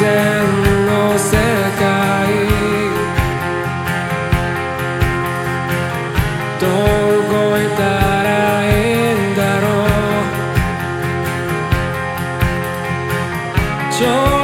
然の世界。どこいたらいいんだろう。